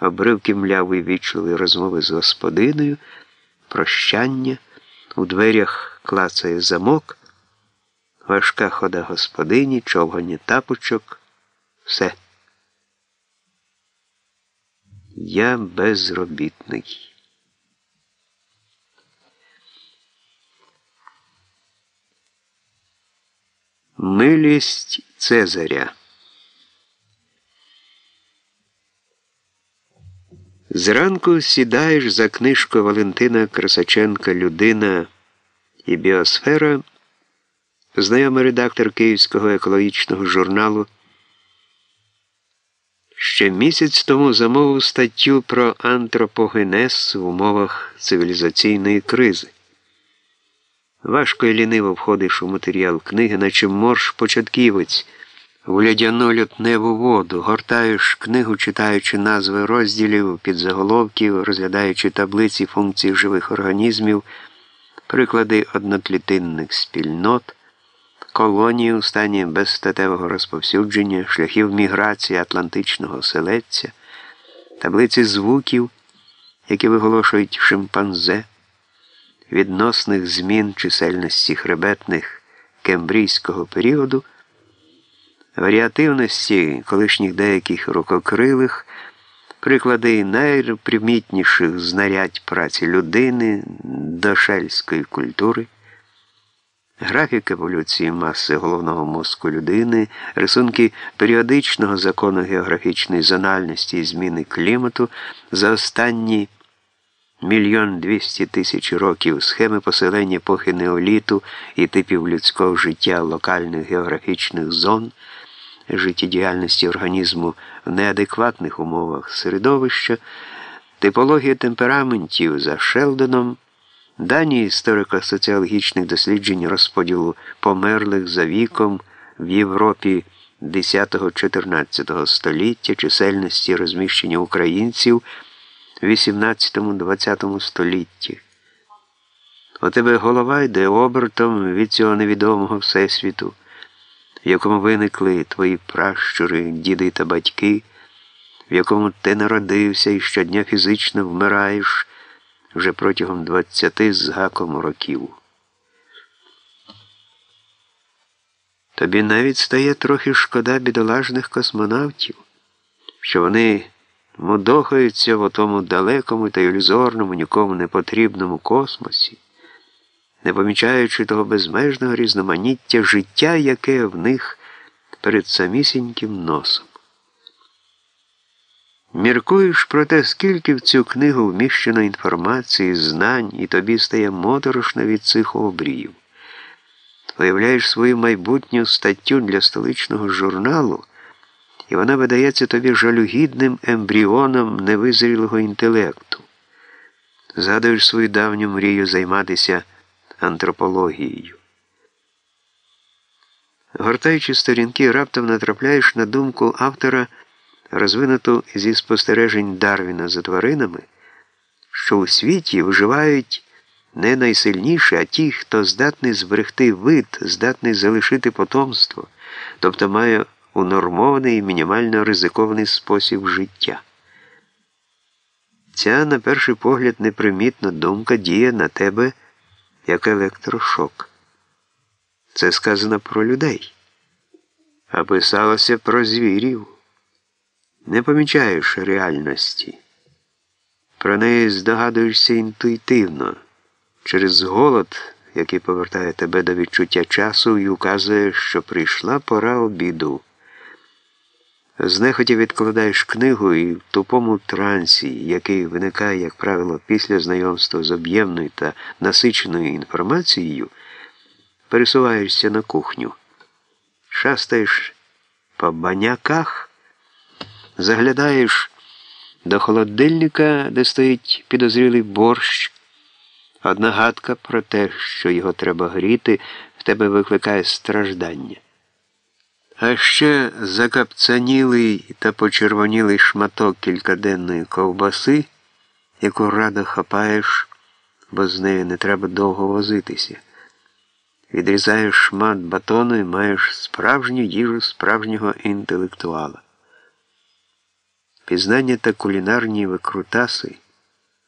обривки млявої вічливої розмови з господиною, прощання, у дверях клацає замок, важка хода господині, човгання тапочок, все. Я безробітний. Милість Цезаря. Зранку сідаєш за книжку Валентина Красаченка Людина і Біосфера, знайомий редактор Київського екологічного журналу. Ще місяць тому замовив статтю про антропогенез в умовах цивілізаційної кризи. Важко і ліниво входиш у матеріал книги, наче морж початківець, в лядяну лютневу воду, гортаєш книгу, читаючи назви розділів, підзаголовків, розглядаючи таблиці функцій живих організмів, приклади одноклітинних спільнот, колонії у стані безстатевого розповсюдження, шляхів міграції Атлантичного селеця, таблиці звуків, які виголошують шимпанзе відносних змін чисельності хребетних кембрійського періоду, варіативності колишніх деяких рукокрилих, приклади найпримітніших знарядь праці людини до шельської культури, графік еволюції маси головного мозку людини, рисунки періодичного закону географічної зональності і зміни клімату за останні мільйон двісті тисяч років схеми поселення епохи неоліту і типів людського життя локальних географічних зон, життєдіяльності організму в неадекватних умовах середовища, типологія темпераментів за Шелдоном, дані історико-соціологічних досліджень розподілу померлих за віком в Європі 10-14 століття, чисельності розміщення українців. в 18-20 столітті. У тебе голова йде обертом від цього невідомого Всесвіту, в якому виникли твої пращури, діди та батьки, в якому ти народився і щодня фізично вмираєш вже протягом 20 з гаком років. Тобі навіть стає трохи шкода бідолажних космонавтів, що вони мудохаються в тому далекому та ілюзорному, нікому не потрібному космосі, не помічаючи того безмежного різноманіття життя, яке в них перед самісіньким носом. Міркуєш про те, скільки в цю книгу вміщено інформації, знань, і тобі стає моторошно від цих обріїв. Виявляєш свою майбутню статтю для столичного журналу і вона видається тобі жалюгідним ембріоном невизрілого інтелекту. Згадуєш свою давню мрію займатися антропологією. Гортаючи сторінки, раптом натрапляєш на думку автора, розвинуту зі спостережень Дарвіна за тваринами, що у світі вживають не найсильніші, а ті, хто здатний зберегти вид, здатний залишити потомство, тобто має унормований і мінімально ризикований спосіб життя. Ця, на перший погляд, непримітна думка діє на тебе як електрошок. Це сказано про людей, а писалося про звірів. Не помічаєш реальності. Про неї здогадуєшся інтуїтивно, через голод, який повертає тебе до відчуття часу і указує, що прийшла пора обіду. Знехотя відкладаєш книгу і в тупому трансі, який виникає, як правило, після знайомства з об'ємною та насиченою інформацією, пересуваєшся на кухню, шастаєш по баняках, заглядаєш до холодильника, де стоїть підозрілий борщ. Одна гадка про те, що його треба гріти, в тебе викликає страждання. А ще закапцанілий та почервонілий шматок кількаденної ковбаси, яку радо хапаєш, бо з нею не треба довго возитися. Відрізаєш шмат батону і маєш справжню їжу справжнього інтелектуала. пізнання та кулінарні викрутаси.